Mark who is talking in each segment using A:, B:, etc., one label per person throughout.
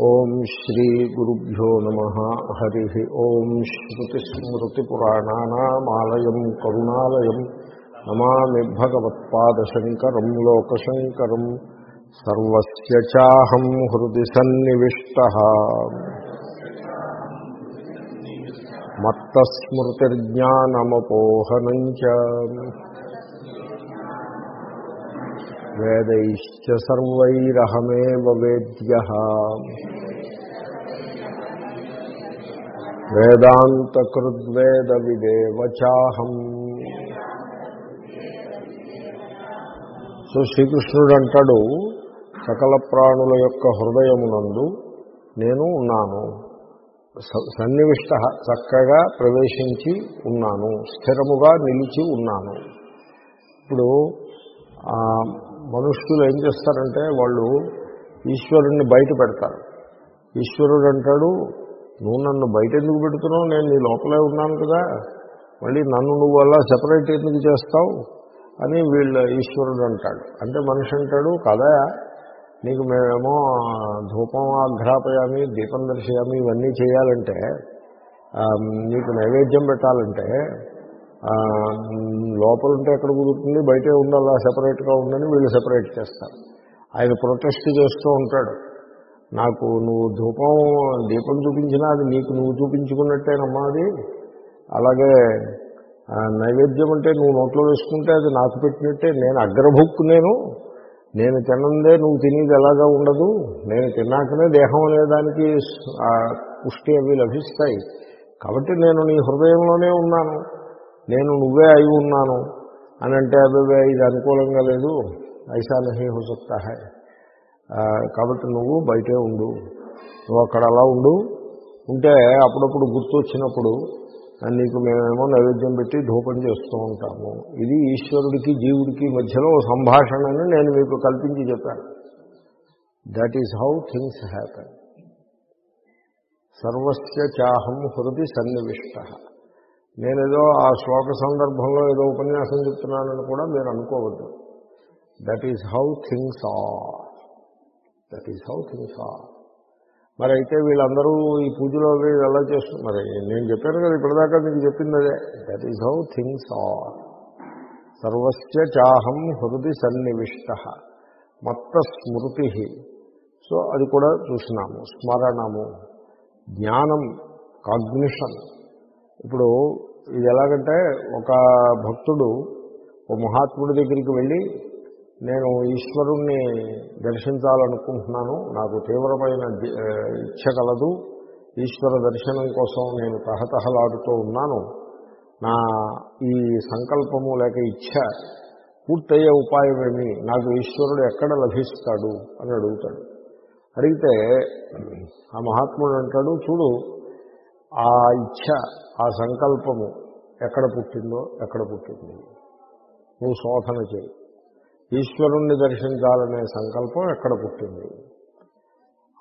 A: ఓం శ్రీ గురుభ్యో నమ. హరి. ఓం శ్రుతిస్మృతిపురాణానామాలయం కరుణాలయం. నమామి భగవత్పాదశంకరం లోకశంకరం. సర్వస్య చాహం హృది సన్నివిష్ట. మత్తస్మృతిర్జ్ఞానమపోహనం చ వేదైరహమే సర్వైరహమేవ వేద్య. వేదాంతకృద్వేద విదేవచాహం సో శ్రీకృష్ణుడు అంటాడు సకల ప్రాణుల యొక్క హృదయమునందు నేను ఉన్నాను. సన్నివిష్ట చక్కగా ప్రవేశించి ఉన్నాను. స్థిరముగా నిలిచి ఉన్నాను. ఇప్పుడు మనుష్యులు ఏం చేస్తారంటే వాళ్ళు ఈశ్వరుణ్ణి బయట పెడతారు. ఈశ్వరుడు అంటాడు నువ్వు నన్ను బయట ఎందుకు పెడుతున్నావు? నేను నీ లోపలే ఉన్నాను కదా. మళ్ళీ నన్ను నువ్వు అలా సెపరేట్ ఎందుకు చేస్తావు? అని వీళ్ళు ఈశ్వరుడు అంటాడు. అంటే మనిషి అంటాడు కదా నీకు మేమేమో ధూపం ఆఘ్రాపయామి దీపం దర్శయామి ఇవన్నీ చేయాలంటే నీకు నైవేద్యం పెట్టాలంటే లోపల ఉంటే ఎక్కడ కుదురుతుంది? బయటే ఉండాలా? సెపరేట్గా ఉందని వీళ్ళు సెపరేట్ చేస్తారు. ఆయన ప్రొటెస్ట్ చేస్తూ ఉంటాడు. నాకు నువ్వు ధూపం దీపం చూపించినా అది నీకు నువ్వు చూపించుకున్నట్టేనమ్మా అది. అలాగే నైవేద్యం అంటే నువ్వు నోట్లో వేసుకుంటే అది నాకు పెట్టినట్టే. నేను అగ్రభుక్కు నేను. నేను తినందే నువ్వు తినేది ఎలాగా ఉండదు. నేను తిన్నాకనే దేహం అనేదానికి పుష్టి అవి లభిస్తాయి. కాబట్టి నేను నీ హృదయంలోనే ఉన్నాను. నేను నువ్వే అయి ఉన్నాను అని అంటే అబ్బాయి ఇది అనుకూలంగా లేదు. ఐసా నహి హో హై కాబట్టి నువ్వు బయటే ఉండు. నువ్వు అక్కడ అలా ఉండు. ఉంటే అప్పుడప్పుడు గుర్తు వచ్చినప్పుడు నీకు మేమేమో నైవేద్యం పెట్టి ధూపం చేస్తూ ఉంటాము. ఇది ఈశ్వరుడికి జీవుడికి మధ్యలో సంభాషణని నేను మీకు కల్పించి చెప్పాను. That is how things happen సర్వస్య చాహం హృది సన్నివిష్ట. నేనేదో ఆ శ్లోక సందర్భంలో ఏదో ఉపన్యాసం చెప్తున్నానని కూడా మీరు అనుకోవద్దు. That is how things are that is how things are మరి అయితే వీళ్ళందరూ ఈ పూజలో ఎలా చేస్తున్నారు మరి నేను చెప్పాను కదా ఇప్పటిదాకా మీకు చెప్పింది అదే that is how things are సర్వస్య చాహం హృది సన్నివిష్ట మత్త స్మృతి సో అది కూడా చూసినాము. స్మరణము జ్ఞానం కాగ్నిషన్. ఇప్పుడు ఇది ఎలాగంటే ఒక భక్తుడు ఓ మహాత్ముడి దగ్గరికి వెళ్ళి నేను ఈశ్వరుణ్ణి దర్శించాలనుకుంటున్నాను నాకు తీవ్రమైన ఇచ్చ కలదు ఈశ్వర దర్శనం కోసం నేను తహతహలాడుతూ ఉన్నాను నా ఈ సంకల్పము లేక ఇచ్చ పూర్తయ్యే ఉపాయమేమి? నాకు ఈశ్వరుడు ఎక్కడ లభిస్తాడు? అని అడుగుతాడు. అడిగితే ఆ మహాత్ముడు అంటాడు చూడు ఆ ఇచ్చ ఆ సంకల్పము ఎక్కడ పుట్టిందో ఎక్కడ పుట్టింది? నువ్వు శోధన చేయి. ఈశ్వరుణ్ణి దర్శించాలనే సంకల్పం ఎక్కడ పుట్టింది?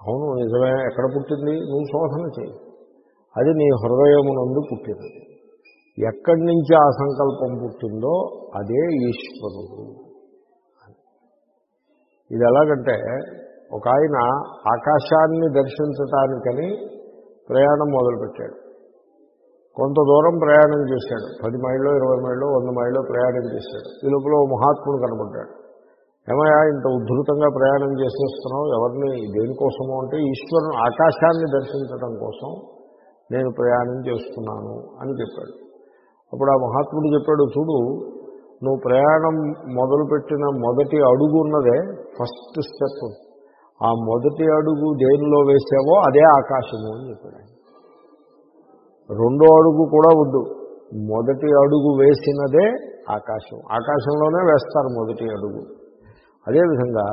A: అవును నిజమే ఎక్కడ పుట్టింది? నువ్వు శోధన చేయి. అది నీ హృదయమునందు పుట్టింది. ఎక్కడి నుంచి ఆ సంకల్పం పుట్టిందో అదే ఈశ్వరుడు. ఇది ఎలాగంటే ఒక ఆయన ఆకాశాన్ని దర్శించటానికని ప్రయాణం మొదలుపెట్టాడు. కొంత దూరం ప్రయాణం చేశాడు. పది మైళ్ళు ఇరవై మైళ్ళు వంద మైళ్ళు ప్రయాణం చేశాడు. ఈ లోపల మహాత్ముడు కనబడ్డాడు. ఏమయ్యా ఇంత ఉద్ధృతంగా ప్రయాణం చేసేస్తున్నావు? ఎవరిని దేనికోసము అంటే ఈశ్వరుని ఆకాశాన్ని దర్శించడం కోసం నేను ప్రయాణం చేస్తున్నాను అని చెప్పాడు. అప్పుడు ఆ మహాత్ముడు చెప్పాడు చూడు నువ్వు ప్రయాణం మొదలుపెట్టిన మొదటి అడుగు ఉన్నదే ఫస్ట్ స్టెప్. ఆ మొదటి అడుగు దేనిలో వేసావో అదే ఆకాశము అని చెప్పాడు రెండో అడుగు కూడా వద్దు. మొదటి అడుగు వేసినదే ఆకాశం. ఆకాశంలోనే వేస్తారు మొదటి అడుగు. అదేవిధంగా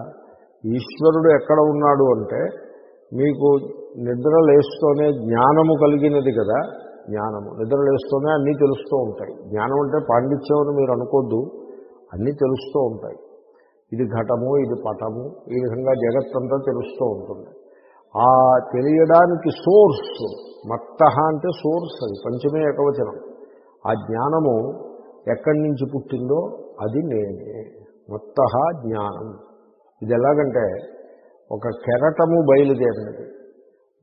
A: ఈశ్వరుడు ఎక్కడ ఉన్నాడు అంటే మీకు నిద్ర లేస్తూనే జ్ఞానము కలిగినది కదా జ్ఞానము. నిద్ర లేస్తూనే అన్నీ తెలుస్తూ ఉంటాయి. జ్ఞానం అంటే పాండిత్యం అని మీరు అనుకోద్దు. అన్నీ తెలుస్తూ ఉంటాయి. ఇది ఘటము ఇది పటము ఈ విధంగా జగత్తంతా తెలుస్తూ ఉంటుంది. ఆ తెలియడానికి సోర్స్ మత్త అంటే సోర్స్ అది పంచమే ఏకవచనం. ఆ జ్ఞానము ఎక్కడి నుంచి పుట్టిందో అది నేనే. మత్త జ్ఞానం. ఇది ఎలాగంటే ఒక కెరటము బయలుదేరినది.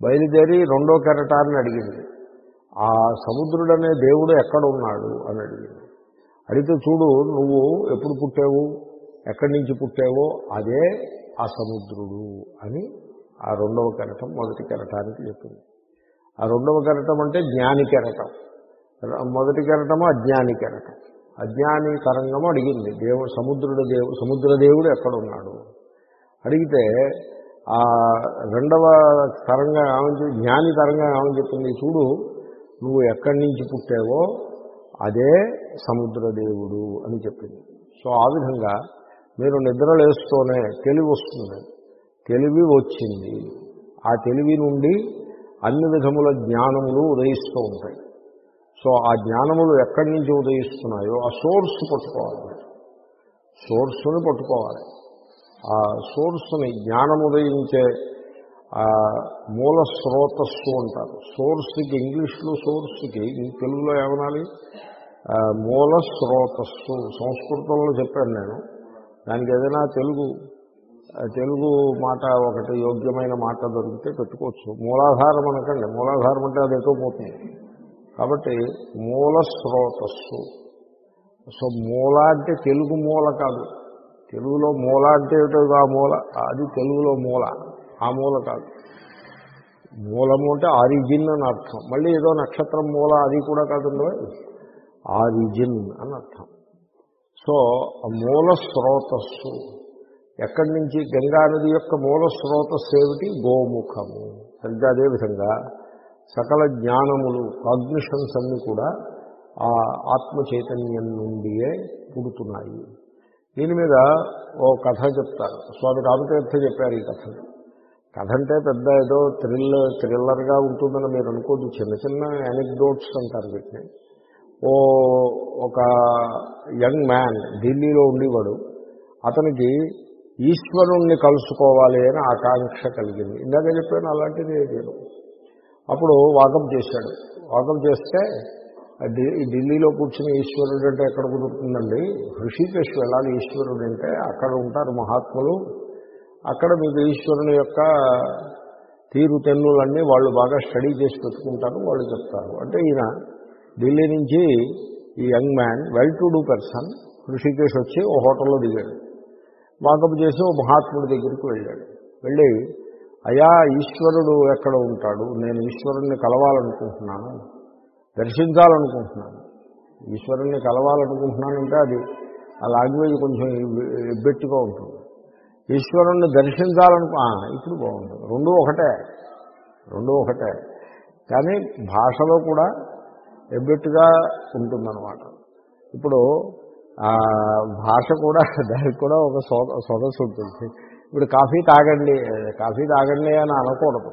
A: బయలుదేరి రెండో కెరటాన్ని అడిగింది. ఆ సముద్రుడనే దేవుడు ఎక్కడ ఉన్నాడు అని అడిగింది. అడిగితే చూడు నువ్వు ఎప్పుడు పుట్టావు? ఎక్కడి నుంచి పుట్టావో అదే ఆ సముద్రుడు అని ఆ రెండవ కెరటం మొదటి కెరటానికి చెప్పింది. ఆ రెండవ కెరటం అంటే జ్ఞాని కెరటం. మొదటి కెరటము అజ్ఞాని కెరటం. అజ్ఞాని తరంగము అడిగింది. దేవు సముద్రుడు దేవు సముద్ర దేవుడు అడిగితే ఆ రెండవ తరంగం ఏమని జ్ఞాని తరంగా ఏమని చెప్పింది? చూడు నువ్వు ఎక్కడి నుంచి పుట్టావో అదే సముద్ర దేవుడు అని చెప్పింది. సో ఆ విధంగా మీరు నిద్రలేస్తూనే తెలివి వస్తుంది. తెలివి వచ్చింది. ఆ తెలివి నుండి అన్ని విధముల జ్ఞానములు ఉదయిస్తూ ఉంటాయి. సో ఆ జ్ఞానములు ఎక్కడి నుంచి ఉదయిస్తున్నాయో ఆ సోర్స్ పట్టుకోవాలి సోర్స్ని పట్టుకోవాలి. ఆ సోర్స్ని జ్ఞానం ఉదయించే మూల స్రోతస్సు అంటారు. సోర్స్కి ఇంగ్లీష్లో సోర్స్కి తెలుగులో ఏమనాలి? మూల స్రోతస్సు. సంస్కృతంలో చెప్పాను నేను. దానికి ఏదైనా తెలుగు తెలుగు మాట ఒకటి యోగ్యమైన మాట దొరికితే పెట్టుకోవచ్చు. మూలాధారం అనకండి. మూలాధారం అంటే అది ఎటో పోతుంది. కాబట్టి మూల స్రోతస్సు. సో మూల అంటే తెలుగు మూల కాదు. తెలుగులో మూల అంటే ఏమిటో ఆ మూల అది తెలుగులో మూల ఆ మూల కాదు. మూలము అంటే ఆరిజిన్ అని అర్థం. మళ్ళీ ఏదో నక్షత్రం మూల అది కూడా కాదు. ఆరిజిన్ అని అర్థం. సో ఆ మూల స్రోతస్సు. ఎక్కడి నుంచి గంగా నది యొక్క మూల స్రోతస్సు ఏమిటి? గోముఖము. సరిగ్గా అదేవిధంగా సకల జ్ఞానములు కాగ్నిషన్స్ అన్నీ కూడా ఆ ఆత్మ చైతన్యం నుండియే పుడుతున్నాయి. దీని మీద ఓ కథ చెప్తారు. స్వామి రామతీర్థ చెప్పారు ఈ కథ కథ అంటే పెద్ద ఏదో థ్రిల్ థ్రిల్లర్గా ఉంటుందని మీరు అనుకోద్దు. చిన్న చిన్న యానిక్డోట్స్ అంటారు వీటిని. ఓ ఒక యంగ్ మ్యాన్ ఢిల్లీలో ఉండేవాడు. అతనికి ఈశ్వరుణ్ణి కలుసుకోవాలి అని ఆకాంక్ష కలిగింది. ఇందాక చెప్పాను అలాంటిది నేను అప్పుడు వాకం చేశాడు. వాకం చేస్తే ఢిల్లీలో కూర్చుని ఈశ్వరుడు అంటే ఎక్కడ కుదురుతుందండి? ఋషికేశ్ వెళ్ళాలి ఈశ్వరుడు అంటే అక్కడ ఉంటారు మహాత్ములు. అక్కడ మీకు ఈశ్వరుని యొక్క తీరు తెన్నులన్నీ వాళ్ళు బాగా స్టడీ చేసి పెట్టుకుంటారు వాళ్ళు చెప్తారు. అంటే ఈయన ఢిల్లీ నుంచి ఈ young man well to do person Rishikesh వచ్చి ఓ హోటల్లో దిగాడు. వాకప్ చేసి ఓ మహాత్ముడి దగ్గరికి వెళ్ళాడు. వెళ్ళి అయా ఈశ్వరుడు ఎక్కడ ఉంటాడు? నేను ఈశ్వరుణ్ణి కలవాలనుకుంటున్నాను. దర్శించాలనుకుంటున్నాను. ఈశ్వరుణ్ణి కలవాలనుకుంటున్నానంటే అది ఆ లాంగ్వేజ్ కొంచెం ఎబ్బెట్టుగా ఉంటుంది. ఈశ్వరుణ్ణి దర్శించాలనుకు ఇప్పుడు బాగుంటుంది. రెండు ఒకటే. రెండు ఒకటే. కానీ భాషలో కూడా ఎబ్బెట్టుగా ఉంటుందన్నమాట. ఇప్పుడు భాష కూడా దానికి కూడా ఒక సొగ సొగసు ఉంటుంది. ఇప్పుడు కాఫీ తాగండి కాఫీ తాగండి అని అనకూడదు.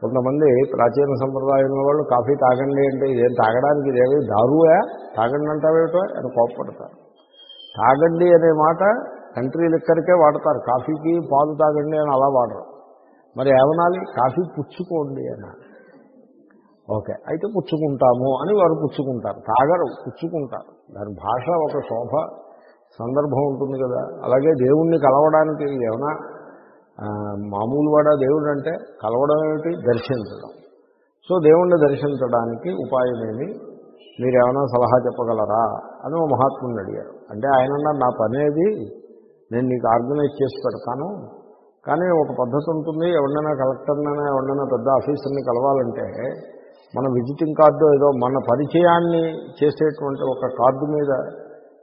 A: కొంతమంది ప్రాచీన సంప్రదాయంలో వాళ్ళు కాఫీ తాగండి అంటే ఇదేం తాగడానికి ఇదేమి దారువా? తాగండి అంటావేటో అని కోప్పడతారు. తాగండి అనే మాట కంట్రీ లిక్కరికే వాడతారు. కాఫీకి పాలు తాగండి అని అలా వాడరు. మరి ఏమనాలి? కాఫీ పుచ్చుకోండి అనాలి. ఓకే అయితే పుచ్చుకుంటాము అని వారు పుచ్చుకుంటారు తాగరు పుచ్చుకుంటారు. దాని భాష ఒక శోభ సందర్భం ఉంటుంది కదా. అలాగే దేవుణ్ణి కలవడానికి ఏమైనా మామూలు వాడా దేవుడు అంటే కలవడం ఏమిటి? దర్శించడం. సో దేవుణ్ణి దర్శించడానికి ఉపాయమేమి? మీరేమైనా సలహా చెప్పగలరా అని ఓ మహాత్ముని అడిగారు. అంటే ఆయన నా పనేది నేను నీకు ఆర్గనైజ్ చేసి పెడతాను. కానీ ఒక పద్ధతి ఉంటుంది ఎవరినైనా కలెక్టర్నైనా ఎవరినైనా పెద్ద ఆఫీసర్ని కలవాలంటే మన విజిటింగ్ కార్డు ఏదో మన పరిచయాన్ని చేసేటువంటి ఒక కార్డు మీద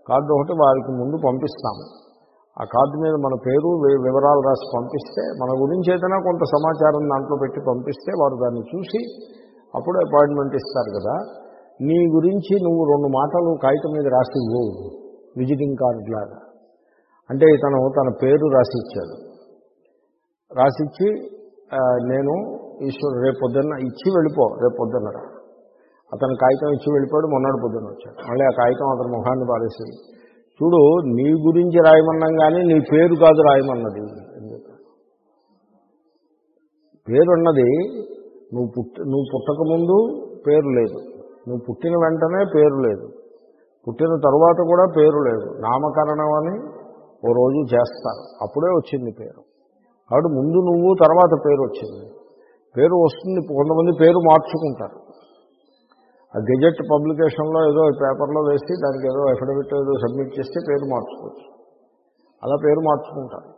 A: కార్డు ఒకటి వారికి ముందు పంపిస్తాము. ఆ కార్డు మీద మన పేరు వి- వివరాలు రాసి పంపిస్తే మన గురించి ఏదైనా కొంత సమాచారం దాంట్లో పెట్టి పంపిస్తే వారు దాన్ని చూసి అప్పుడు అపాయింట్మెంట్ ఇస్తారు కదా. నీ గురించి నువ్వు రెండు మాటలు కాగితం మీద రాసి ఇవ్వు. విజిటింగ్ కార్డు లాగా. అంటే ఇతను తన పేరు రాసి ఇచ్చాడు. రాసిచ్చి నేను ఈశ్వరు రేపు పొద్దున్న ఇచ్చి వెళ్ళిపో రేపు పొద్దున్న అతను కాగితం ఇచ్చి వెళ్ళిపోయాడు మొన్నటి పొద్దున్న వచ్చాడు. మళ్ళీ ఆ కాగితం అతని ముఖాన్ని పారేసి చూడు నీ గురించి రాయమన్నాం కానీ నీ పేరు కాదు రాయమన్నది. పేరు అన్నది నువ్వు పుట్ట నువ్వు పుట్టకముందు పేరు లేదు. నువ్వు పుట్టిన వెంటనే పేరు లేదు. పుట్టిన తరువాత కూడా పేరు లేదు. నామకరణం అని ఓ రోజు చేస్తారు. అప్పుడే వచ్చింది పేరు. కాబట్టి ముందు నువ్వు తర్వాత పేరు వచ్చింది. పేరు వస్తుంది కొంతమంది పేరు మార్చుకుంటారు. ఆ గెజెట్ పబ్లికేషన్లో ఏదో పేపర్లో వేసి దానికి ఏదో అఫిడవిట్ ఏదో సబ్మిట్ చేస్తే పేరు మార్చుకోవచ్చు. అలా పేరు మార్చుకుంటారు.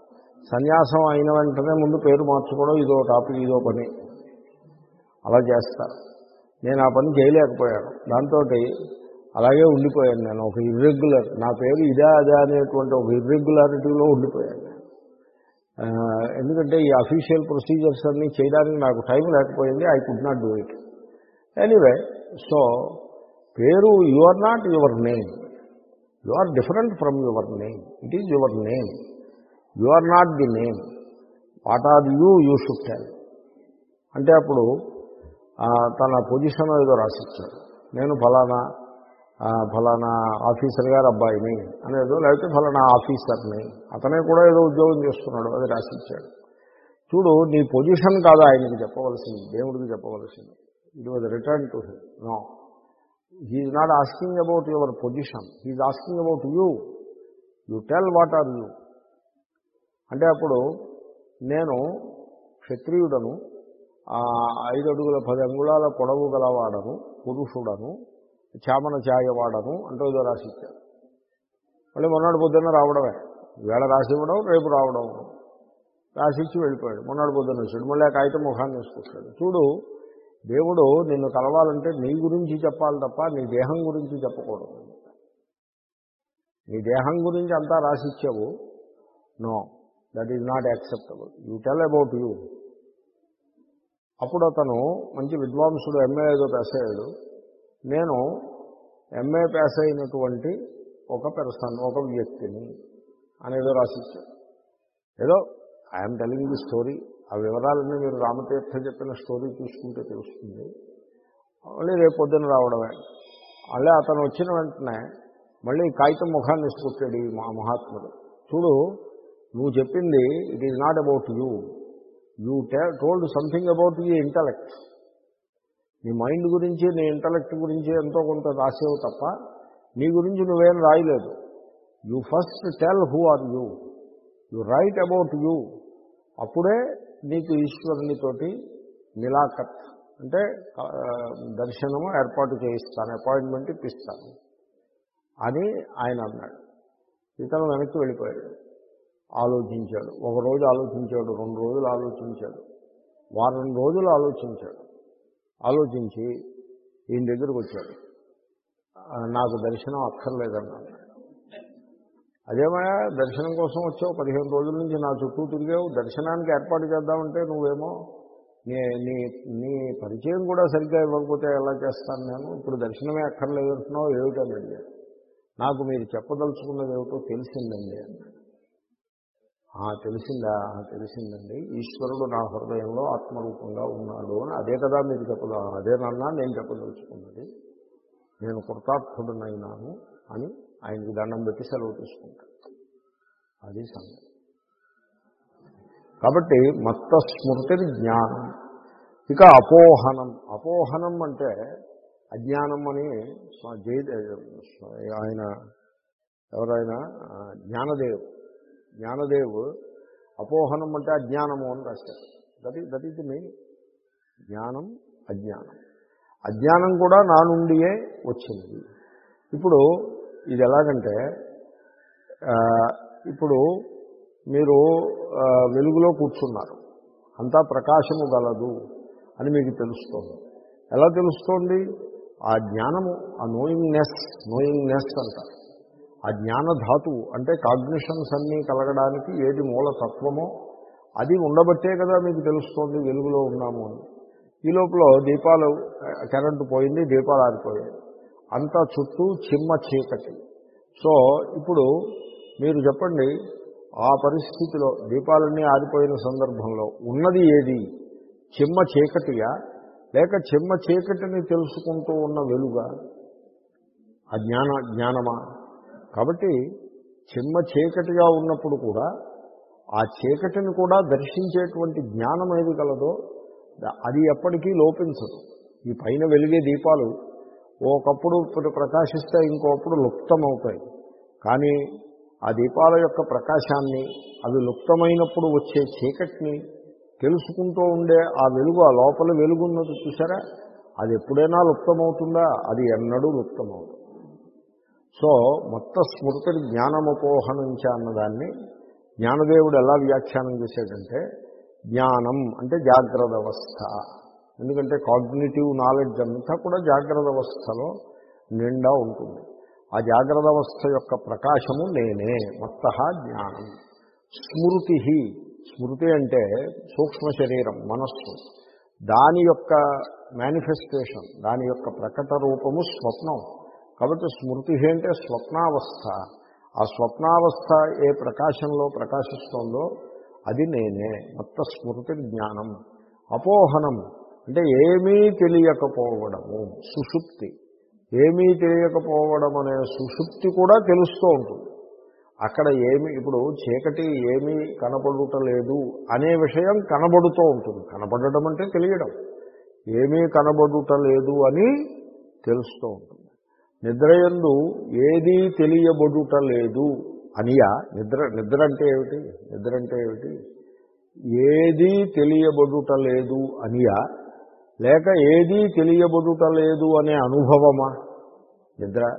A: సన్యాసం అయిన వెంటనే ముందు పేరు మార్చుకోవడం ఇదో టాపిక్ ఇదో పని. అలా చేస్తారు. నేను ఆ పని చేయలేకపోయాను. దాంతో అలాగే ఉండిపోయాను నేను ఒక ఇర్రెగ్యులర్ నా పేరు ఇదే అదే అనేటువంటి ఒక ఇర్రెగ్యులారిటీలో ఉండిపోయాను. ఎందుకంటే ఈ అఫీషియల్ ప్రొసీజర్స్ అన్నీ చేయడానికి నాకు టైం లేకపోయింది. I could not do it anyway so పేరు you are not your name you are different from your name it is your name you are not the name what are you you should tell అంటే అప్పుడు తన position ఏదో రాసిచ్చాడు. నేను ఫలానా ఫలానా officer గారు అబ్బాయిని అనేదో లేకపోతే ఫలానా ఆఫీసర్ని. అతనే కూడా ఏదో ఉద్యోగం చేస్తున్నాడు అది రాసిచ్చాడు. చూడు నీ పొజిషన్ కాదు ఆయనకి చెప్పవలసింది దేవుడికి చెప్పవలసింది. It was return to him. No. He's not asking about your position he's asking about you you tell what are you అంటే అప్పుడు నేను క్షత్రియుడను ఐదు అడుగుల పది అంగుళాల పొడవు గలవాడను పురుషుడను చామన ఛాయవాడను అంటూ ఏదో రాసిచ్చాడు మళ్ళీ మొన్నటి పొద్దున్న రావడమే. వేళ రాసి ఇవ్వడం రేపు రావడం. రాసిచ్చి వెళ్ళిపోయాడు. మొన్నటి పొద్దున్న వచ్చాడు. మళ్ళీ ఆ కాగితం ముఖాన్ని వేసుకొచ్చాడు చూడు దేవుడు నిన్ను కలవాలంటే నీ గురించి చెప్పాలి తప్ప నీ దేహం గురించి చెప్పకూడదు. నీ దేహం గురించి అంతా రాసిచ్చావు? No that is not acceptable. You tell about you. అప్పుడు అతను మంచి విద్వాంసుడు ఎంఏ ఏదో పాస్ నేను ఎంఏ పాస్ అయినటువంటి ఒక పెర్సన్ ఒక వ్యక్తిని అనేదో రాసిచ్చాను ఏదో ఐఎమ్ టెలింగ్ ది స్టోరీ ఆ వివరాలన్నీ మీరు రామతీర్థ చెప్పిన స్టోరీ చూసుకుంటే తెలుస్తుంది. మళ్ళీ రేపు పొద్దున్న రావడమే. మళ్ళీ అతను వచ్చిన వెంటనే మళ్ళీ కాగితం ముఖాన్ని ఇసుకొచ్చాడు ఈ మా మహాత్ముడు. చూడు నువ్వు చెప్పింది it is not about you you told something about you intellect నీ మైండ్ గురించి నీ ఇంటలెక్ట్ గురించి ఎంతో కొంత రాసేవు తప్ప నీ గురించి నువ్వేం రాయలేదు. You first tell who are you you write about you అప్పుడే నీకు ఈశ్వరునితోటి మిలాఖత్ అంటే దర్శనము ఏర్పాటు చేయిస్తాను అపాయింట్మెంట్ ఇప్పిస్తాను అని ఆయన అన్నాడు. ఇతను వెనక్కి వెళ్ళిపోయాడు. ఆలోచించాడు. ఒక రోజు ఆలోచించాడు రెండు రోజులు ఆలోచించాడు. వారం రోజులు ఆలోచించాడు. ఆలోచించి ఈయన దగ్గరకు వచ్చాడు. నాకు దర్శనం అక్కర్లేదన్నాడు. అదేమయ్యా దర్శనం కోసం వచ్చావు పదిహేను రోజుల నుంచి నా చుట్టూ తిరిగావు దర్శనానికి ఏర్పాటు చేద్దామంటే నువ్వేమో నీ నీ నీ పరిచయం కూడా సరిగ్గా ఇవ్వకపోతే ఎలా చేస్తాను నేను? ఇప్పుడు దర్శనమే అక్కర్లేదు అంటున్నావు ఏమిటని అడిగాను నాకు మీరు చెప్పదలుచుకున్నది ఏమిటో తెలిసిందండి. అన్నాడు తెలిసిందా? తెలిసిందండి. ఈశ్వరుడు నా హృదయంలో ఆత్మరూపంగా ఉన్నాడు అని. అదే కదా మీరు చెప్పదా? అదేనన్నా నేను చెప్పదలుచుకున్నది. నేను కృతార్థుడనైనాను అని ఆయనకి దండం పెట్టి సెలవు తీసుకుంటాను అది సంగతి. కాబట్టి మత్త స్మృతి జ్ఞానం. ఇక అపోహనం. అపోహనం అంటే అజ్ఞానం అని జయ ఆయన ఎవరైనా ఆ, జ్ఞానదేవ్ జ్ఞానదేవ్ అపోహనం అంటే అజ్ఞానము అని రాశారు that is that is the main జ్ఞానం అజ్ఞానం. అజ్ఞానం కూడా నా నుండియే వచ్చింది. ఇప్పుడు ఇది ఎలాగంటే ఇప్పుడు మీరు వెలుగులో కూర్చున్నారు. అంతా ప్రకాశము గలదు అని మీకు తెలుస్తోంది. ఎలా తెలుస్తోంది? ఆ జ్ఞానము ఆ నోయింగ్నెస్ నోయింగ్నెస్ అంటారు. ఆ జ్ఞానధాతువు అంటే కాగ్నిషన్స్ అన్నీ కలగడానికి ఏది మూల తత్వమో అది ఉండబట్టే కదా మీకు తెలుస్తోంది వెలుగులో ఉన్నాము అని. ఈ లోపల దీపాలు కరెంటు పోయింది దీపాలు ఆరిపోయాయి. అంతా చుట్టూ చిమ్మ చీకటి. సో ఇప్పుడు మీరు చెప్పండి ఆ పరిస్థితిలో దీపాలన్నీ ఆరిపోయిన సందర్భంలో ఉన్నది ఏది? చిమ్మ చీకటియా? లేక చిమ్మ చీకటిని తెలుసుకుంటూ ఉన్న వెలుగా? ఆ జ్ఞాన జ్ఞానమా? కాబట్టి చిమ్మ చీకటిగా ఉన్నప్పుడు కూడా ఆ చీకటిని కూడా దర్శించేటువంటి జ్ఞానం ఏది కలదో అది ఎప్పటికీ లోపించదు. ఈ పైన వెలిగే దీపాలు ఒకప్పుడు ప్రకాశిస్తే ఇంకొకప్పుడు లుప్తమవుతాయి. కానీ ఆ దీపాల యొక్క ప్రకాశాన్ని అవి లుప్తమైనప్పుడు వచ్చే చీకటిని తెలుసుకుంటూ ఉండే ఆ వెలుగు ఆ లోపల వెలుగున్నది చూసారా? అది ఎప్పుడైనా లుప్తమవుతుందా? అది ఎన్నడూ లుప్తమవుతుంది సో మొత్త స్మృతిని జ్ఞానమపోహనంచ అన్నదాన్ని జ్ఞానదేవుడు ఎలా వ్యాఖ్యానం చేశాడంటే జ్ఞానం అంటే జాగ్రత్త అవస్థ ఎందుకంటే కాగ్నిటివ్ నాలెడ్జ్ అంతా కూడా జాగ్రత్త అవస్థలో నిండా ఉంటుంది. ఆ జాగ్రత్త అవస్థ యొక్క ప్రకాశము నేనే మొత్త జ్ఞానం. స్మృతి స్మృతి అంటే సూక్ష్మ శరీరం మనస్సు. దాని యొక్క మేనిఫెస్టేషన్ దాని యొక్క ప్రకట రూపము స్వప్నం. కాబట్టి స్మృతి అంటే స్వప్నావస్థ. ఆ స్వప్నావస్థ ఏ ప్రకాశంలో ప్రకాశిస్తోందో అది నేనే. మొత్త స్మృతి జ్ఞానం. అపోహనం అంటే ఏమీ తెలియకపోవడము సుషుప్తి. ఏమీ తెలియకపోవడం అనే సుషుప్తి కూడా తెలుస్తూ ఉంటుంది. అక్కడ ఏమి ఇప్పుడు చీకటి ఏమీ కనబడుటలేదు అనే విషయం కనబడుతూ ఉంటుంది. కనబడటం అంటే తెలియడం. ఏమీ కనబడుటలేదు అని తెలుస్తూ ఉంటుంది. నిద్రయందు ఏదీ తెలియబడుట లేదు అనియా నిద్ర నిద్ర అంటే ఏమిటి? నిద్ర అంటే ఏమిటి? ఏదీ తెలియబడుట లేదు అనియా లేక ఏదీ తెలియబడుట లేదు అనే అనుభవమా? నిద్ర.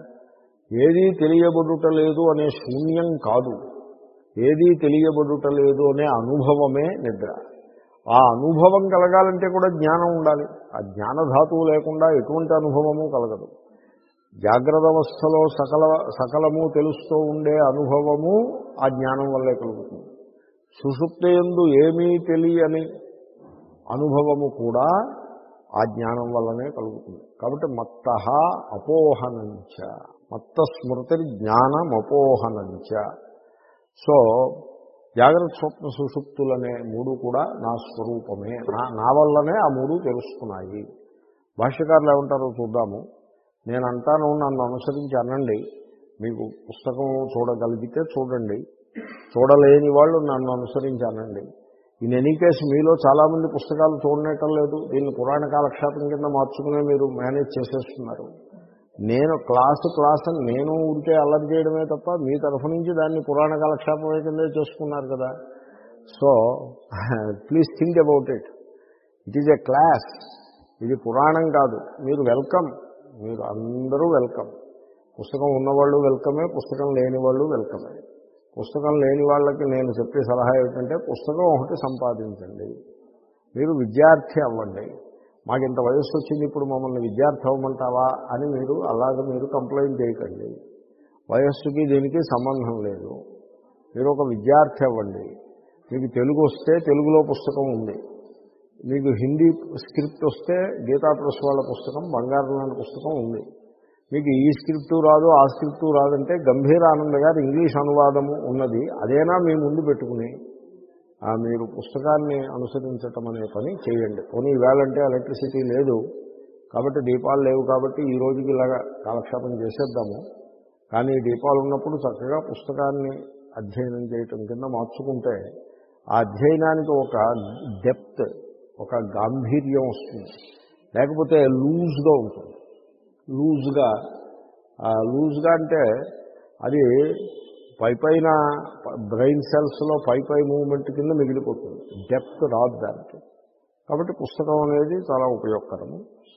A: ఏదీ తెలియబడుట లేదు అనే శూన్యం కాదు. ఏదీ తెలియబడుట లేదు అనే అనుభవమే నిద్ర. ఆ అనుభవం కలగాలంటే కూడా జ్ఞానం ఉండాలి. ఆ జ్ఞానధాతువు లేకుండా ఎటువంటి అనుభవము కలగదు. జాగ్రత్త అవస్థలో సకల సకలము తెలుస్తూ ఉండే అనుభవము ఆ జ్ఞానం వల్లే కలుగుతుంది. సుషుప్తయందు ఏమీ తెలియని అనుభవము కూడా ఆ జ్ఞానం వల్లనే కలుగుతుంది. కాబట్టి మత్త అపోహనంచ మత్త స్మృతి జ్ఞానం అపోహనంచ. సో జాగ్రత్త స్వప్న సుషుప్తులనే మూడు కూడా నా స్వరూపమే నా నా వల్లనే ఆ మూడు తెలుస్తున్నాయి. భాష్యకారులు ఏమంటారో చూద్దాము. నేను అంటాను నన్ను అనుసరించి అనండి. మీకు పుస్తకం చూడగలిగితే చూడండి. చూడలేని వాళ్ళు నన్ను అనుసరించి అనండి. ఇన్ ఎనీ కేసు మీలో చాలామంది పుస్తకాలు చూడటం లేదు. దీన్ని పురాణ కాలక్షేపం కింద మార్చుకునే మీరు మేనేజ్ చేసేస్తున్నారు. నేను క్లాసు క్లాస్ అని నేను ఉంటే అల్లరి చేయడమే తప్ప మీ తరఫు నుంచి దాన్ని పురాణ కాలక్షేపమే కిందే చేసుకున్నారు కదా. So please think about it. It is a class. ఇది పురాణం కాదు. మీరు వెల్కమ్. మీరు అందరూ వెల్కమ్. పుస్తకం ఉన్నవాళ్ళు వెల్కమే పుస్తకం లేని వాళ్ళు వెల్కమే. పుస్తకం లేని వాళ్ళకి నేను చెప్పే సలహా ఏమిటంటే పుస్తకం ఒకటి సంపాదించండి. మీరు విద్యార్థి అవ్వండి. మాకు ఇంత వయస్సు వచ్చింది ఇప్పుడు మమ్మల్ని విద్యార్థి అవ్వమంటావా అని మీరు అలాగ మీరు కంప్లైంట్ చేయకండి. వయస్సుకి దీనికి సంబంధం లేదు. మీరు ఒక విద్యార్థి అవ్వండి. మీకు తెలుగు వస్తే తెలుగులో పుస్తకం ఉంది. మీకు హిందీ స్క్రిప్ట్ వస్తే గీతా ప్రెస్ వాళ్ళ పుస్తకం బంగారం లాంటి పుస్తకం ఉంది. మీకు ఈ స్క్రిప్టు రాదు ఆ స్క్రిప్టు రాదంటే గంభీర ఆనంద్ గారు ఇంగ్లీష్ అనువాదము ఉన్నది. అదేనా మీ ముందు పెట్టుకుని మీరు పుస్తకాన్ని అనుసరించటం అనే పని చేయండి. పోనీ ఈవేళంటే ఎలక్ట్రిసిటీ లేదు కాబట్టి దీపాలు లేవు కాబట్టి ఈ రోజుకి ఇలాగా కాలక్షేపం చేసేద్దాము. కానీ దీపాలు ఉన్నప్పుడు చక్కగా పుస్తకాన్ని అధ్యయనం చేయటం కింద మార్చుకుంటే ఆ అధ్యయనానికి ఒక డెప్త్ ఒక గాంభీర్యం వస్తుంది. లేకపోతే లూజ్గా ఉంటుంది. లూజ్గా లూజ్గా అంటే అది పై పైన బ్రెయిన్ సెల్స్లో పై పై మూమెంట్ కింద మిగిలిపోతుంది. డెప్త్ రాదు దానికి. కాబట్టి పుస్తకం అనేది చాలా ఉపయోగకరము.